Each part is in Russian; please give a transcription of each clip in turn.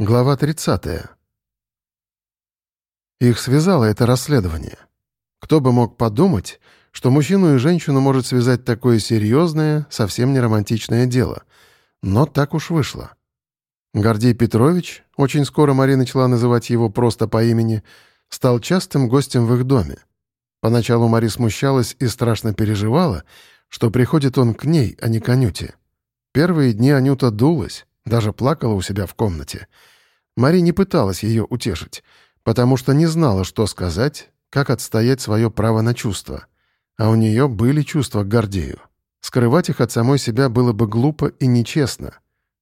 Глава 30. Их связало это расследование. Кто бы мог подумать, что мужчину и женщину может связать такое серьезное, совсем не романтичное дело. Но так уж вышло. Гордей Петрович, очень скоро Мария начала называть его просто по имени, стал частым гостем в их доме. Поначалу Мари смущалась и страшно переживала, что приходит он к ней, а не к Анюте. Первые дни Анюта дулась, даже плакала у себя в комнате. Мари не пыталась ее утешить, потому что не знала, что сказать, как отстоять свое право на чувства. А у нее были чувства к Гордею. Скрывать их от самой себя было бы глупо и нечестно.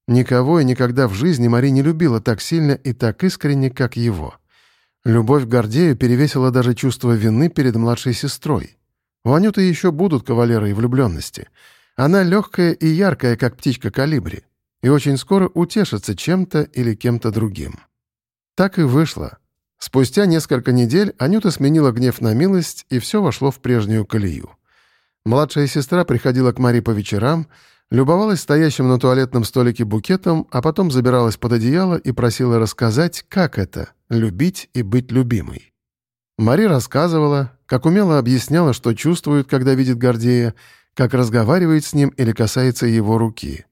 Никого и никогда в жизни Мари не любила так сильно и так искренне, как его. Любовь к Гордею перевесила даже чувство вины перед младшей сестрой. У Анюты еще будут кавалеры и влюбленности. Она легкая и яркая, как птичка калибри и очень скоро утешится чем-то или кем-то другим. Так и вышло. Спустя несколько недель Анюта сменила гнев на милость, и все вошло в прежнюю колею. Младшая сестра приходила к Мари по вечерам, любовалась стоящим на туалетном столике букетом, а потом забиралась под одеяло и просила рассказать, как это — любить и быть любимой. Мари рассказывала, как умело объясняла, что чувствует, когда видит Гордея, как разговаривает с ним или касается его руки.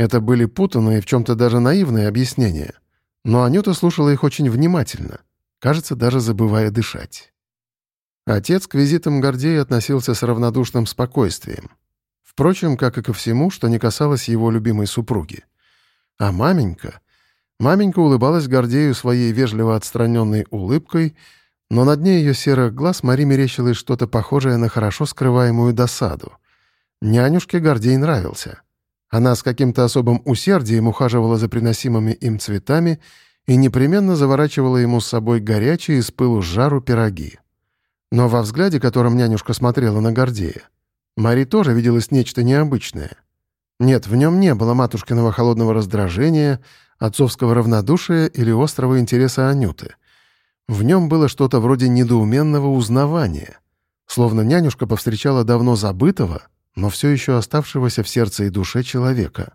Это были путанные, в чем-то даже наивные объяснения. Но Анюта слушала их очень внимательно, кажется, даже забывая дышать. Отец к визитам Гордея относился с равнодушным спокойствием. Впрочем, как и ко всему, что не касалось его любимой супруги. А маменька... Маменька улыбалась Гордею своей вежливо отстраненной улыбкой, но на дне ее серых глаз Мари мерещилось что-то похожее на хорошо скрываемую досаду. Нянюшке Гордей нравился — она с каким-то особым усердием ухаживала за приносимыми им цветами и непременно заворачивала ему с собой горячие с пылу жару пироги. Но во взгляде, которым нянюшка смотрела на Гордея, Мари тоже виделось нечто необычное. Нет, в нем не было матушкиного холодного раздражения, отцовского равнодушия или острого интереса Анюты. В нем было что-то вроде недоуменного узнавания, словно нянюшка повстречала давно забытого, но все еще оставшегося в сердце и душе человека.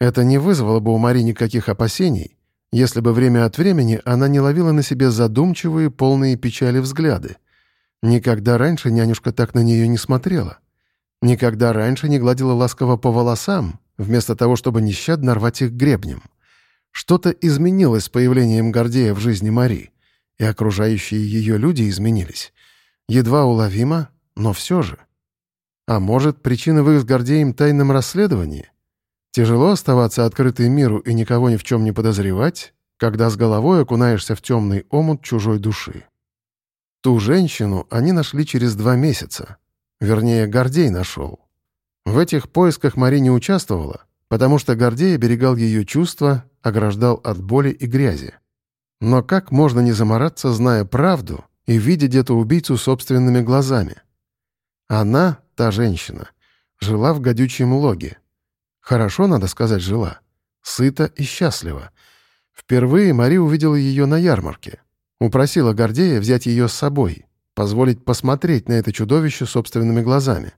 Это не вызвало бы у Мари никаких опасений, если бы время от времени она не ловила на себе задумчивые, полные печали взгляды. Никогда раньше нянюшка так на нее не смотрела. Никогда раньше не гладила ласково по волосам, вместо того, чтобы нещадно рвать их гребнем. Что-то изменилось с появлением Гордея в жизни Мари, и окружающие ее люди изменились. Едва уловимо, но все же. А может, причина в их с Гордеем тайном расследовании? Тяжело оставаться открытой миру и никого ни в чем не подозревать, когда с головой окунаешься в темный омут чужой души. Ту женщину они нашли через два месяца. Вернее, Гордей нашел. В этих поисках Мари не участвовала, потому что Гордей оберегал ее чувства, ограждал от боли и грязи. Но как можно не замораться, зная правду и видя где-то убийцу собственными глазами? Она, та женщина, жила в гадючем логе. Хорошо, надо сказать, жила. Сыто и счастливо. Впервые Мари увидела ее на ярмарке. Упросила Гордея взять ее с собой, позволить посмотреть на это чудовище собственными глазами.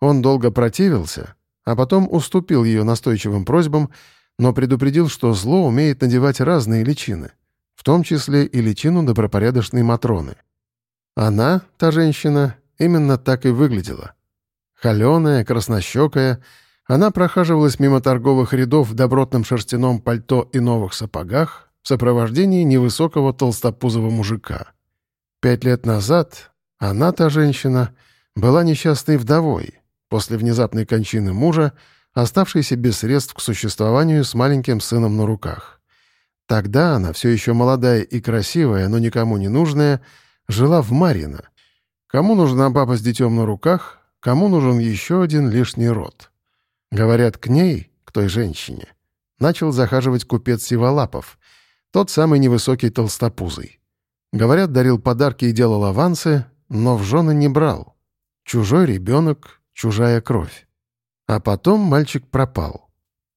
Он долго противился, а потом уступил ее настойчивым просьбам, но предупредил, что зло умеет надевать разные личины, в том числе и личину добропорядочной Матроны. Она, та женщина, именно так и выглядела. Холеная, краснощекая, она прохаживалась мимо торговых рядов в добротном шерстяном пальто и новых сапогах в сопровождении невысокого толстопузого мужика. Пять лет назад она, та женщина, была несчастной вдовой после внезапной кончины мужа, оставшейся без средств к существованию с маленьким сыном на руках. Тогда она, все еще молодая и красивая, но никому не нужная, жила в Марино. Кому нужна баба с детем на руках, кому нужен еще один лишний род. Говорят, к ней, к той женщине, начал захаживать купец Сиволапов, тот самый невысокий толстопузый. Говорят, дарил подарки и делал авансы, но в жены не брал. Чужой ребенок, чужая кровь. А потом мальчик пропал.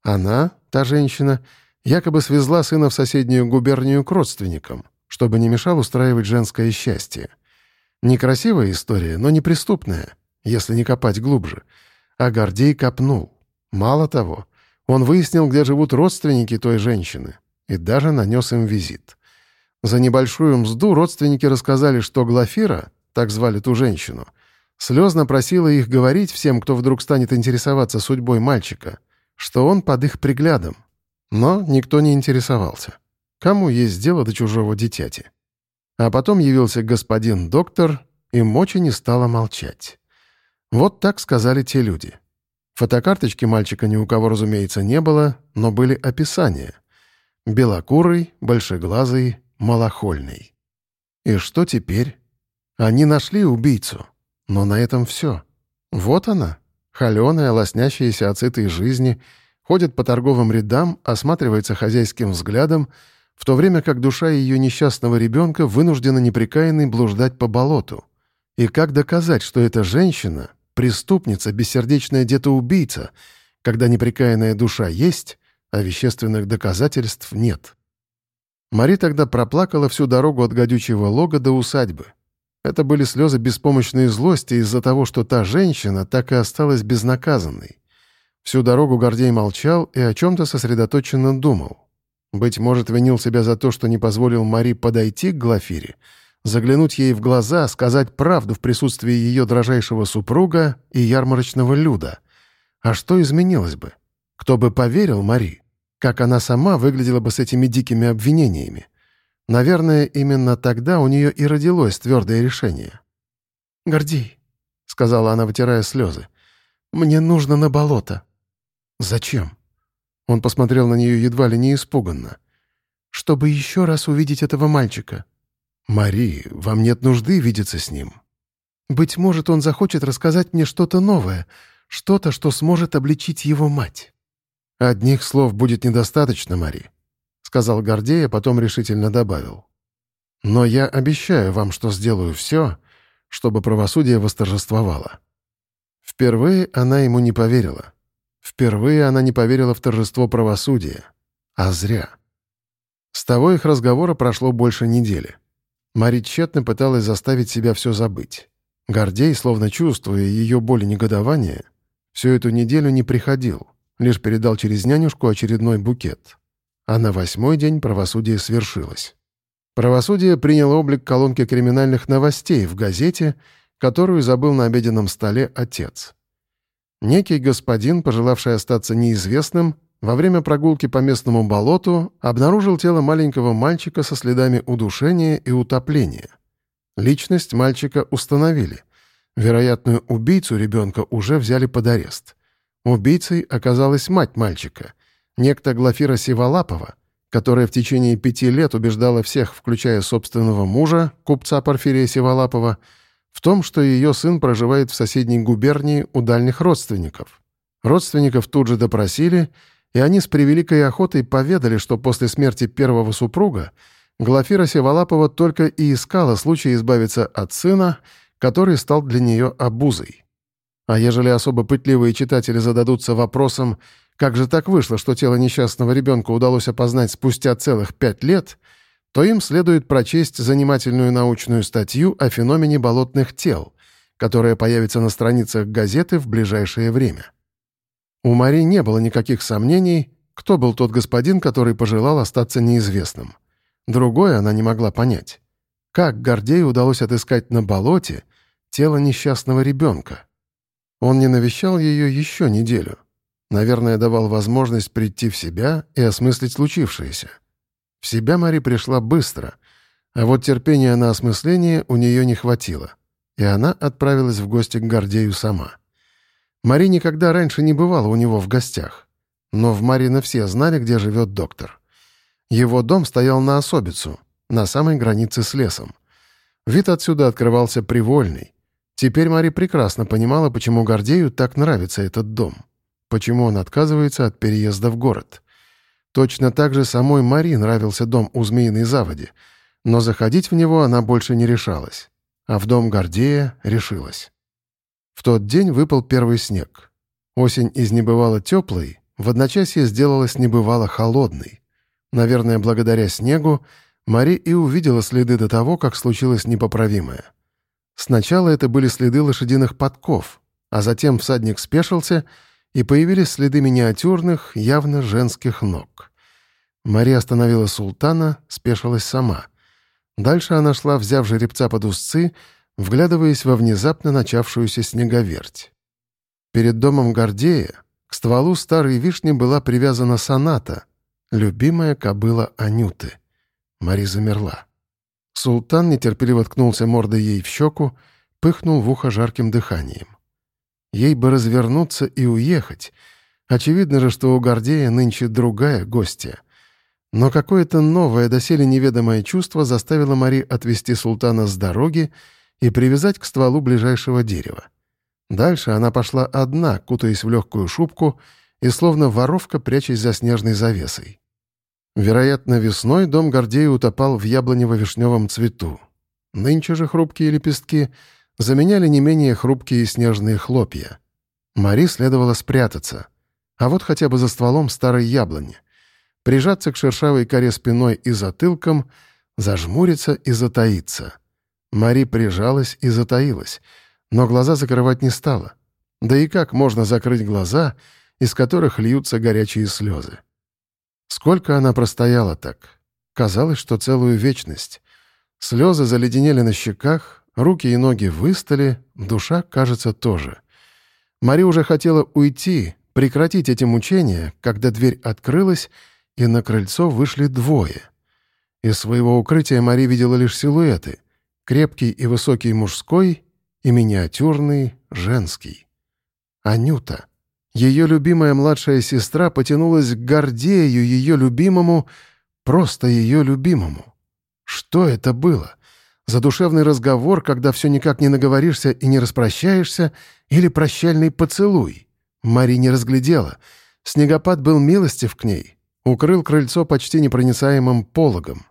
Она, та женщина, якобы свезла сына в соседнюю губернию к родственникам, чтобы не мешал устраивать женское счастье. Некрасивая история, но неприступная если не копать глубже. А Гордей копнул. Мало того, он выяснил, где живут родственники той женщины, и даже нанес им визит. За небольшую мзду родственники рассказали, что Глафира, так звали ту женщину, слезно просила их говорить всем, кто вдруг станет интересоваться судьбой мальчика, что он под их приглядом. Но никто не интересовался. Кому есть дело до чужого дитяти? А потом явился господин доктор, и мочи не стала молчать. Вот так сказали те люди. Фотокарточки мальчика ни у кого, разумеется, не было, но были описания. Белокурый, большеглазый, малохольный. И что теперь? Они нашли убийцу, но на этом все. Вот она, холеная, лоснящаяся от сытой жизни, ходит по торговым рядам, осматривается хозяйским взглядом, в то время как душа ее несчастного ребенка вынуждена непрекаянной блуждать по болоту. И как доказать, что эта женщина — преступница, бессердечная детоубийца, когда непрекаянная душа есть, а вещественных доказательств нет? Мари тогда проплакала всю дорогу от гадючего лога до усадьбы. Это были слезы беспомощной злости из-за того, что та женщина так и осталась безнаказанной. Всю дорогу Гордей молчал и о чем-то сосредоточенно думал. Быть может, винил себя за то, что не позволил Мари подойти к Глафире, заглянуть ей в глаза, сказать правду в присутствии ее дрожайшего супруга и ярмарочного люда. А что изменилось бы? Кто бы поверил Мари? как она сама выглядела бы с этими дикими обвинениями. Наверное, именно тогда у нее и родилось твердое решение. «Гордей», — сказала она, вытирая слезы, — «мне нужно на болото». «Зачем?» Он посмотрел на нее едва ли не испуганно. «Чтобы еще раз увидеть этого мальчика». «Мари, вам нет нужды видеться с ним». «Быть может, он захочет рассказать мне что-то новое, что-то, что сможет обличить его мать». «Одних слов будет недостаточно, Мари», — сказал Гордей, а потом решительно добавил. «Но я обещаю вам, что сделаю все, чтобы правосудие восторжествовало». Впервые она ему не поверила. Впервые она не поверила в торжество правосудия. А зря. С того их разговора прошло больше недели. Мари тщетно пыталась заставить себя все забыть. Гордей, словно чувствуя ее боль и негодование, всю эту неделю не приходил — лишь передал через нянюшку очередной букет. А на восьмой день правосудие свершилось. Правосудие приняло облик колонки криминальных новостей в газете, которую забыл на обеденном столе отец. Некий господин, пожелавший остаться неизвестным, во время прогулки по местному болоту обнаружил тело маленького мальчика со следами удушения и утопления. Личность мальчика установили. Вероятную убийцу ребенка уже взяли под арест. Убийцей оказалась мать мальчика, некто Глафира Сиволапова, которая в течение пяти лет убеждала всех, включая собственного мужа, купца Порфирия Сиволапова, в том, что ее сын проживает в соседней губернии у дальних родственников. Родственников тут же допросили, и они с превеликой охотой поведали, что после смерти первого супруга Глафира Севалапова только и искала случай избавиться от сына, который стал для нее обузой. А ежели особо пытливые читатели зададутся вопросом, как же так вышло, что тело несчастного ребенка удалось опознать спустя целых пять лет, то им следует прочесть занимательную научную статью о феномене болотных тел, которая появится на страницах газеты в ближайшее время. У Мари не было никаких сомнений, кто был тот господин, который пожелал остаться неизвестным. Другое она не могла понять. Как Гордею удалось отыскать на болоте тело несчастного ребенка? Он не навещал ее еще неделю. Наверное, давал возможность прийти в себя и осмыслить случившееся. В себя Мари пришла быстро, а вот терпения на осмысление у нее не хватило, и она отправилась в гости к Гордею сама. Мари никогда раньше не бывала у него в гостях, но в Марина все знали, где живет доктор. Его дом стоял на особицу, на самой границе с лесом. Вид отсюда открывался привольный, Теперь Мари прекрасно понимала, почему Гордею так нравится этот дом. Почему он отказывается от переезда в город. Точно так же самой Мари нравился дом у Змеиной Заводи, но заходить в него она больше не решалась. А в дом Гордея решилась. В тот день выпал первый снег. Осень из небывало теплой в одночасье сделалась небывало холодной. Наверное, благодаря снегу Мари и увидела следы до того, как случилось непоправимое — Сначала это были следы лошадиных подков, а затем всадник спешился, и появились следы миниатюрных, явно женских ног. Мария остановила султана, спешилась сама. Дальше она шла, взяв жеребца под узцы, вглядываясь во внезапно начавшуюся снеговерть. Перед домом Гордея к стволу старой вишни была привязана соната, любимая кобыла Анюты. Мари замерла. Султан нетерпеливо ткнулся мордой ей в щеку, пыхнул в ухо жарким дыханием. Ей бы развернуться и уехать. Очевидно же, что у Гордея нынче другая гостья. Но какое-то новое, доселе неведомое чувство заставило Мари отвести султана с дороги и привязать к стволу ближайшего дерева. Дальше она пошла одна, кутаясь в легкую шубку и словно воровка, прячась за снежной завесой. Вероятно, весной дом Гордея утопал в яблонево-вишневом цвету. Нынче же хрупкие лепестки заменяли не менее хрупкие снежные хлопья. Мари следовало спрятаться, а вот хотя бы за стволом старой яблони. Прижаться к шершавой коре спиной и затылком, зажмуриться и затаиться. Мари прижалась и затаилась, но глаза закрывать не стала. Да и как можно закрыть глаза, из которых льются горячие слезы? Сколько она простояла так? Казалось, что целую вечность. Слезы заледенели на щеках, руки и ноги выстали, душа, кажется, тоже. Мари уже хотела уйти, прекратить эти мучения, когда дверь открылась, и на крыльцо вышли двое. Из своего укрытия Мари видела лишь силуэты — крепкий и высокий мужской и миниатюрный женский. Анюта — ее любимая младшая сестра потянулась к Гордею, ее любимому, просто ее любимому. Что это было? Задушевный разговор, когда все никак не наговоришься и не распрощаешься, или прощальный поцелуй? Мари не разглядела. Снегопад был милостив к ней, укрыл крыльцо почти непроницаемым пологом.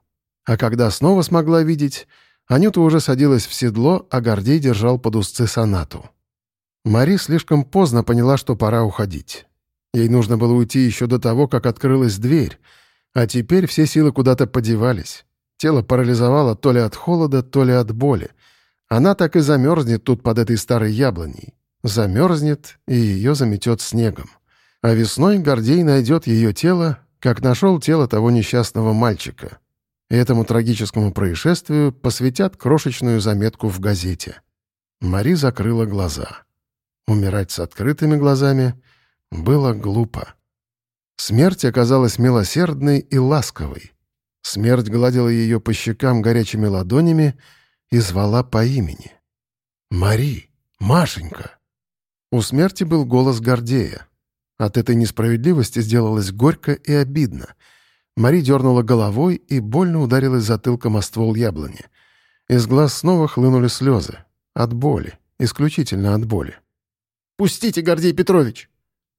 А когда снова смогла видеть, Анюта уже садилась в седло, а Гордей держал под узцы сонату. Мари слишком поздно поняла, что пора уходить. Ей нужно было уйти еще до того, как открылась дверь, а теперь все силы куда-то подевались. Тело парализовало то ли от холода, то ли от боли. Она так и замерзнет тут под этой старой яблоней. Замерзнет, и ее заметет снегом. А весной Гордей найдет ее тело, как нашел тело того несчастного мальчика. Этому трагическому происшествию посвятят крошечную заметку в газете. Мари закрыла глаза. Умирать с открытыми глазами было глупо. Смерть оказалась милосердной и ласковой. Смерть гладила ее по щекам горячими ладонями и звала по имени. «Мари! Машенька!» У смерти был голос Гордея. От этой несправедливости сделалось горько и обидно. Мари дернула головой и больно ударилась затылком о ствол яблони. Из глаз снова хлынули слезы. От боли. Исключительно от боли. «Пустите, Гордей Петрович!»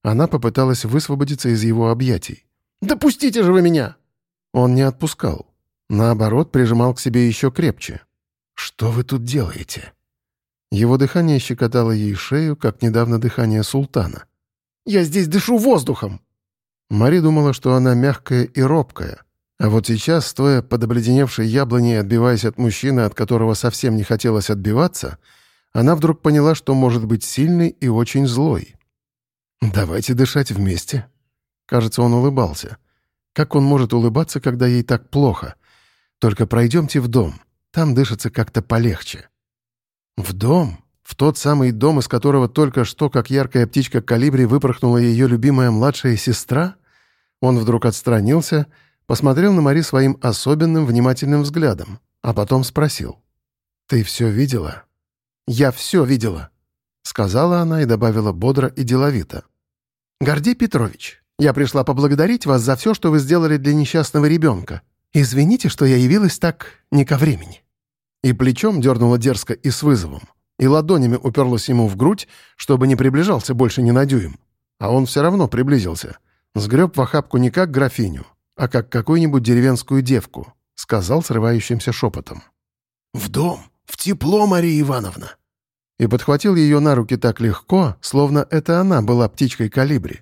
Она попыталась высвободиться из его объятий. «Да пустите же вы меня!» Он не отпускал. Наоборот, прижимал к себе еще крепче. «Что вы тут делаете?» Его дыхание щекотало ей шею, как недавно дыхание султана. «Я здесь дышу воздухом!» Мари думала, что она мягкая и робкая. А вот сейчас, стоя под обледеневшей яблоней, отбиваясь от мужчины, от которого совсем не хотелось отбиваться, — она вдруг поняла, что может быть сильной и очень злой. «Давайте дышать вместе». Кажется, он улыбался. Как он может улыбаться, когда ей так плохо? Только пройдемте в дом. Там дышится как-то полегче. В дом? В тот самый дом, из которого только что, как яркая птичка калибри, выпорхнула ее любимая младшая сестра? Он вдруг отстранился, посмотрел на Мари своим особенным внимательным взглядом, а потом спросил. «Ты все видела?» «Я все видела», — сказала она и добавила бодро и деловито. «Гордей Петрович, я пришла поблагодарить вас за все, что вы сделали для несчастного ребенка. Извините, что я явилась так не ко времени». И плечом дернула дерзко и с вызовом, и ладонями уперлась ему в грудь, чтобы не приближался больше ни на дюйм. А он все равно приблизился. Сгреб в охапку не как графиню, а как какую-нибудь деревенскую девку, сказал срывающимся шепотом. «В дом, в тепло, Мария Ивановна!» и подхватил ее на руки так легко, словно это она была птичкой калибри.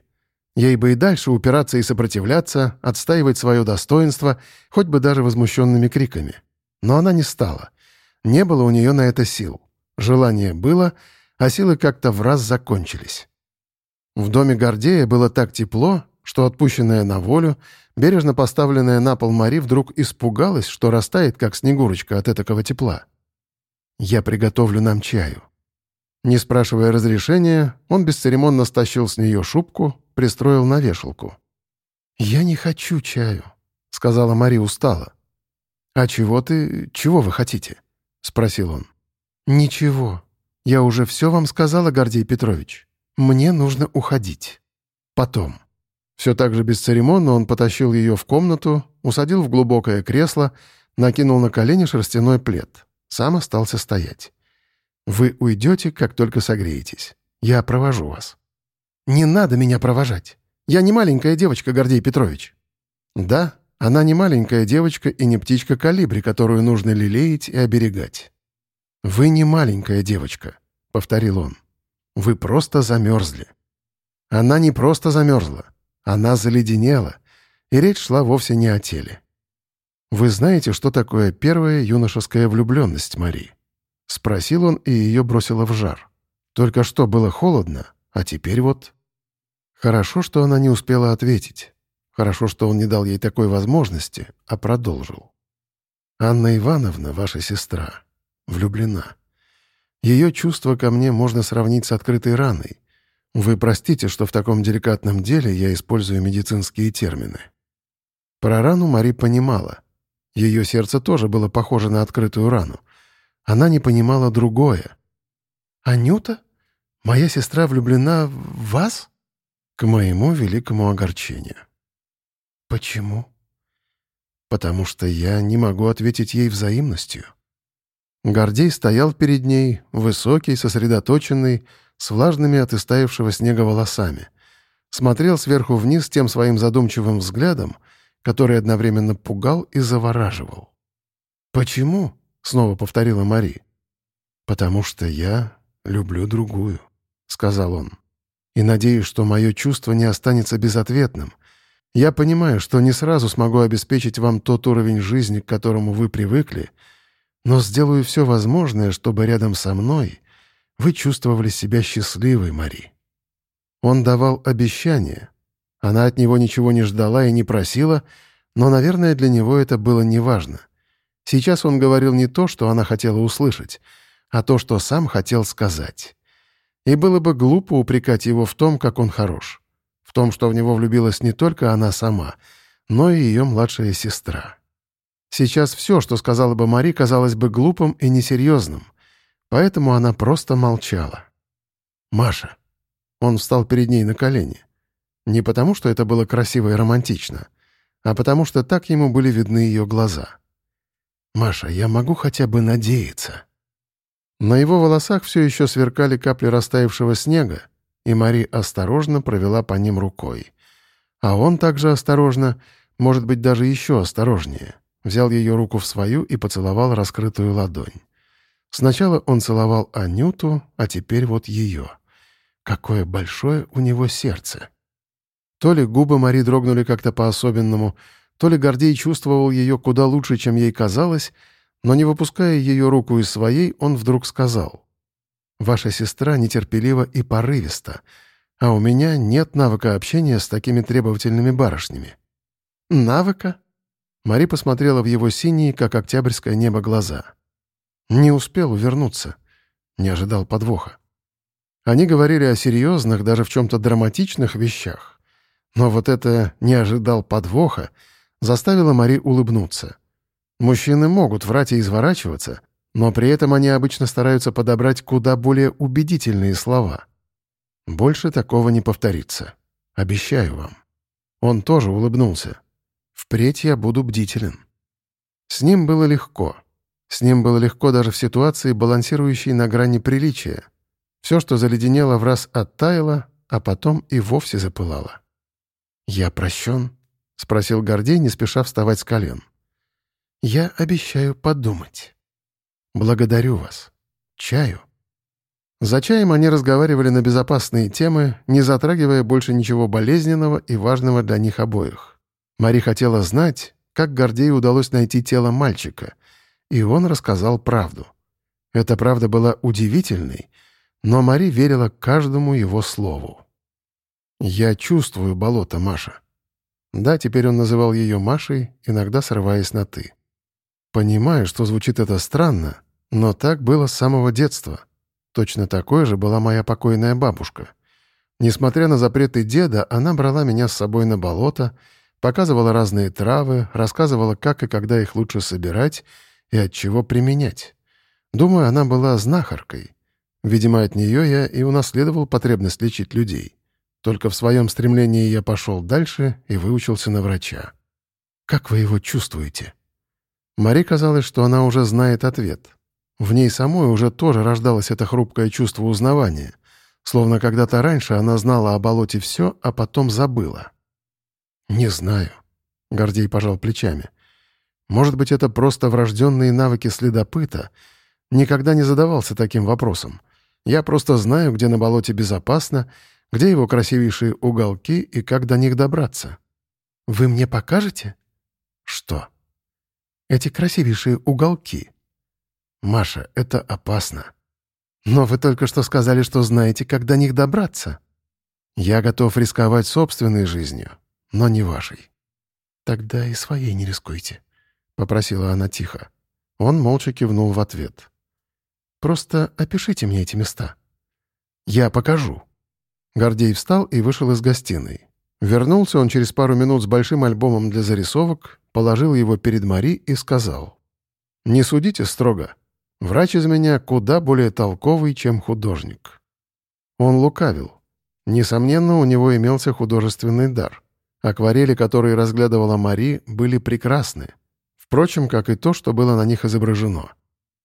Ей бы и дальше упираться и сопротивляться, отстаивать свое достоинство, хоть бы даже возмущенными криками. Но она не стала. Не было у нее на это сил. Желание было, а силы как-то в раз закончились. В доме Гордея было так тепло, что отпущенная на волю, бережно поставленная на пол Мари вдруг испугалась, что растает, как снегурочка от этого тепла. «Я приготовлю нам чаю». Не спрашивая разрешения, он бесцеремонно стащил с нее шубку, пристроил на вешалку. «Я не хочу чаю», — сказала Мари устало. «А чего ты... чего вы хотите?» — спросил он. «Ничего. Я уже все вам сказала, Гордей Петрович. Мне нужно уходить. Потом». Все так же бесцеремонно он потащил ее в комнату, усадил в глубокое кресло, накинул на колени шерстяной плед. Сам остался стоять. «Вы уйдете, как только согреетесь. Я провожу вас». «Не надо меня провожать. Я не маленькая девочка, Гордей Петрович». «Да, она не маленькая девочка и не птичка калибри, которую нужно лелеять и оберегать». «Вы не маленькая девочка», — повторил он. «Вы просто замерзли». Она не просто замерзла. Она заледенела, и речь шла вовсе не о теле. «Вы знаете, что такое первая юношеская влюбленность, Мари?» Спросил он, и ее бросило в жар. Только что было холодно, а теперь вот... Хорошо, что она не успела ответить. Хорошо, что он не дал ей такой возможности, а продолжил. «Анна Ивановна, ваша сестра, влюблена. Ее чувство ко мне можно сравнить с открытой раной, вы простите, что в таком деликатном деле я использую медицинские термины. Про рану Мари понимала. Ее сердце тоже было похоже на открытую рану. Она не понимала другое. «Анюта? Моя сестра влюблена в вас?» К моему великому огорчению. «Почему?» «Потому что я не могу ответить ей взаимностью». Гордей стоял перед ней, высокий, сосредоточенный, с влажными от истаившего снега волосами. Смотрел сверху вниз тем своим задумчивым взглядом, который одновременно пугал и завораживал. «Почему?» — снова повторила Мари. «Потому что я люблю другую», — сказал он. «И надеюсь, что мое чувство не останется безответным. Я понимаю, что не сразу смогу обеспечить вам тот уровень жизни, к которому вы привыкли, но сделаю все возможное, чтобы рядом со мной вы чувствовали себя счастливой, Мари. Он давал обещание. Она от него ничего не ждала и не просила, но, наверное, для него это было неважно. Сейчас он говорил не то, что она хотела услышать, а то, что сам хотел сказать. И было бы глупо упрекать его в том, как он хорош. В том, что в него влюбилась не только она сама, но и ее младшая сестра. Сейчас все, что сказала бы Мари, казалось бы глупым и несерьезным — Поэтому она просто молчала. «Маша». Он встал перед ней на колени. Не потому, что это было красиво и романтично, а потому, что так ему были видны ее глаза. «Маша, я могу хотя бы надеяться». На его волосах все еще сверкали капли растаявшего снега, и Мари осторожно провела по ним рукой. А он также осторожно, может быть, даже еще осторожнее, взял ее руку в свою и поцеловал раскрытую ладонь. Сначала он целовал Анюту, а теперь вот ее. Какое большое у него сердце. То ли губы Мари дрогнули как-то по-особенному, то ли Гордей чувствовал ее куда лучше, чем ей казалось, но не выпуская ее руку из своей, он вдруг сказал. «Ваша сестра нетерпелива и порывиста, а у меня нет навыка общения с такими требовательными барышнями». «Навыка?» Мари посмотрела в его синие, как октябрьское небо, глаза. Не успел увернуться. Не ожидал подвоха. Они говорили о серьезных, даже в чем-то драматичных вещах. Но вот это «не ожидал подвоха» заставило Мари улыбнуться. Мужчины могут врать и изворачиваться, но при этом они обычно стараются подобрать куда более убедительные слова. Больше такого не повторится. Обещаю вам. Он тоже улыбнулся. Впредь я буду бдителен. С ним было легко — с ним было легко даже в ситуации, балансирующей на грани приличия. Все, что заледенело, в раз оттаяло, а потом и вовсе запылало. «Я прощен?» — спросил Гордей, не спеша вставать с колен. «Я обещаю подумать. Благодарю вас. Чаю». За чаем они разговаривали на безопасные темы, не затрагивая больше ничего болезненного и важного для них обоих. Мари хотела знать, как Гордею удалось найти тело мальчика, и он рассказал правду. Эта правда была удивительной, но Мари верила каждому его слову. «Я чувствую болото, Маша». Да, теперь он называл ее Машей, иногда срываясь на «ты». Понимаю, что звучит это странно, но так было с самого детства. Точно такой же была моя покойная бабушка. Несмотря на запреты деда, она брала меня с собой на болото, показывала разные травы, рассказывала, как и когда их лучше собирать и от чего применять. Думаю, она была знахаркой. Видимо, от нее я и унаследовал потребность лечить людей. Только в своем стремлении я пошел дальше и выучился на врача. «Как вы его чувствуете?» Мари казалось, что она уже знает ответ. В ней самой уже тоже рождалось это хрупкое чувство узнавания, словно когда-то раньше она знала о болоте все, а потом забыла. «Не знаю», — Гордей пожал плечами. «Может быть, это просто врожденные навыки следопыта? Никогда не задавался таким вопросом. Я просто знаю, где на болоте безопасно, где его красивейшие уголки и как до них добраться. Вы мне покажете? Что? Эти красивейшие уголки. Маша, это опасно. Но вы только что сказали, что знаете, как до них добраться. Я готов рисковать собственной жизнью, но не вашей. Тогда и своей не рискуйте, — попросила она тихо. Он молча кивнул в ответ. Просто опишите мне эти места. Я покажу. Гордей встал и вышел из гостиной. Вернулся он через пару минут с большим альбомом для зарисовок, положил его перед Мари и сказал. «Не судите строго. Врач из меня куда более толковый, чем художник». Он лукавил. Несомненно, у него имелся художественный дар. Акварели, которые разглядывала Мари, были прекрасны. Впрочем, как и то, что было на них изображено.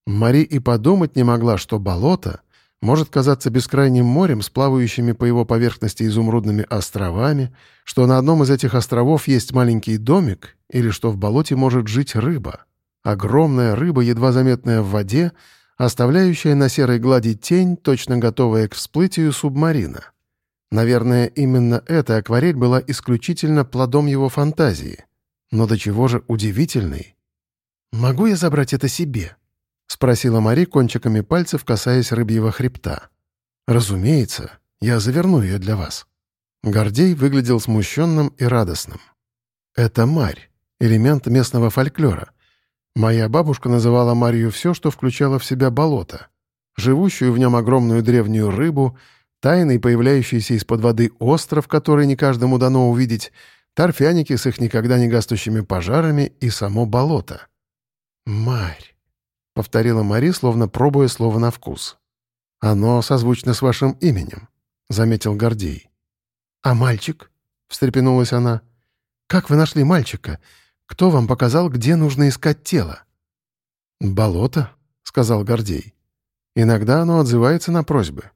Мари и подумать не могла, что болото — может казаться бескрайним морем с плавающими по его поверхности изумрудными островами, что на одном из этих островов есть маленький домик или что в болоте может жить рыба. Огромная рыба, едва заметная в воде, оставляющая на серой глади тень, точно готовая к всплытию субмарина. Наверное, именно эта акварель была исключительно плодом его фантазии. Но до чего же удивительной. «Могу я забрать это себе?» — спросила Мари кончиками пальцев, касаясь рыбьего хребта. «Разумеется, я заверну ее для вас». Гордей выглядел смущенным и радостным. «Это Марь, элемент местного фольклора. Моя бабушка называла Марью все, что включало в себя болото. Живущую в нем огромную древнюю рыбу, тайный появляющийся из-под воды остров, который не каждому дано увидеть, торфяники с их никогда не гаснущими пожарами и само болото. Марь. — повторила Мари, словно пробуя слово на вкус. «Оно созвучно с вашим именем», — заметил Гордей. «А мальчик?» — встрепенулась она. «Как вы нашли мальчика? Кто вам показал, где нужно искать тело?» «Болото», — сказал Гордей. «Иногда оно отзывается на просьбы.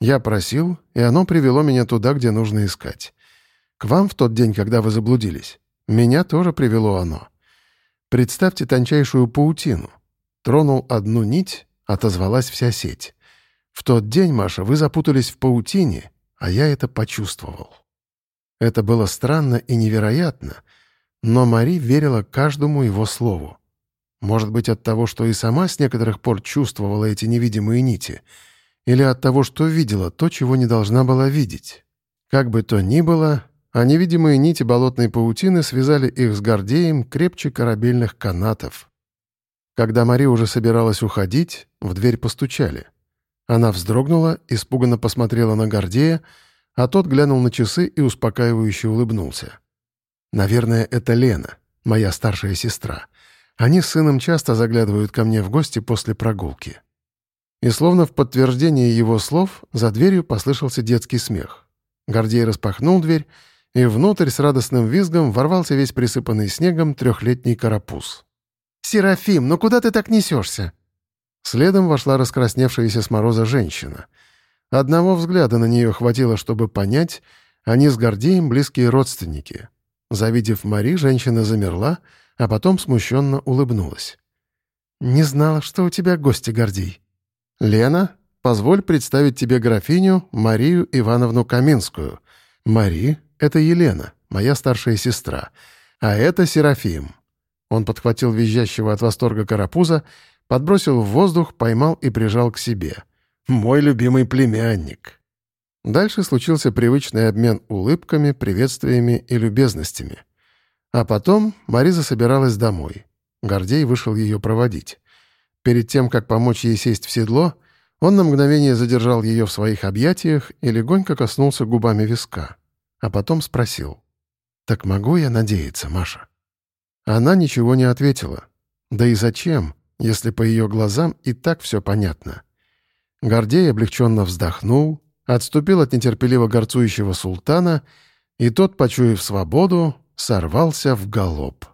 Я просил, и оно привело меня туда, где нужно искать. К вам в тот день, когда вы заблудились. Меня тоже привело оно. Представьте тончайшую паутину. Тронул одну нить, отозвалась вся сеть. В тот день, Маша, вы запутались в паутине, а я это почувствовал. Это было странно и невероятно, но Мари верила каждому его слову. Может быть, от того, что и сама с некоторых пор чувствовала эти невидимые нити, или от того, что видела то, чего не должна была видеть. Как бы то ни было, а невидимые нити болотной паутины связали их с Гордеем крепче корабельных канатов. Когда Мари уже собиралась уходить, в дверь постучали. Она вздрогнула, испуганно посмотрела на Гордея, а тот глянул на часы и успокаивающе улыбнулся. «Наверное, это Лена, моя старшая сестра. Они с сыном часто заглядывают ко мне в гости после прогулки». И словно в подтверждение его слов за дверью послышался детский смех. Гордей распахнул дверь, и внутрь с радостным визгом ворвался весь присыпанный снегом трехлетний карапуз. «Серафим, ну куда ты так несешься?» Следом вошла раскрасневшаяся с мороза женщина. Одного взгляда на нее хватило, чтобы понять, они с Гордеем близкие родственники. Завидев Мари, женщина замерла, а потом смущенно улыбнулась. «Не знала, что у тебя гости, Гордей». «Лена, позволь представить тебе графиню Марию Ивановну Каминскую. Мари — это Елена, моя старшая сестра, а это Серафим, он подхватил визжащего от восторга карапуза, подбросил в воздух, поймал и прижал к себе. «Мой любимый племянник!» Дальше случился привычный обмен улыбками, приветствиями и любезностями. А потом Мариза собиралась домой. Гордей вышел ее проводить. Перед тем, как помочь ей сесть в седло, он на мгновение задержал ее в своих объятиях и легонько коснулся губами виска. А потом спросил. «Так могу я надеяться, Маша?» Она ничего не ответила. Да и зачем, если по ее глазам и так все понятно? Гордей облегченно вздохнул, отступил от нетерпеливо горцующего султана, и тот, почуяв свободу, сорвался в галоп.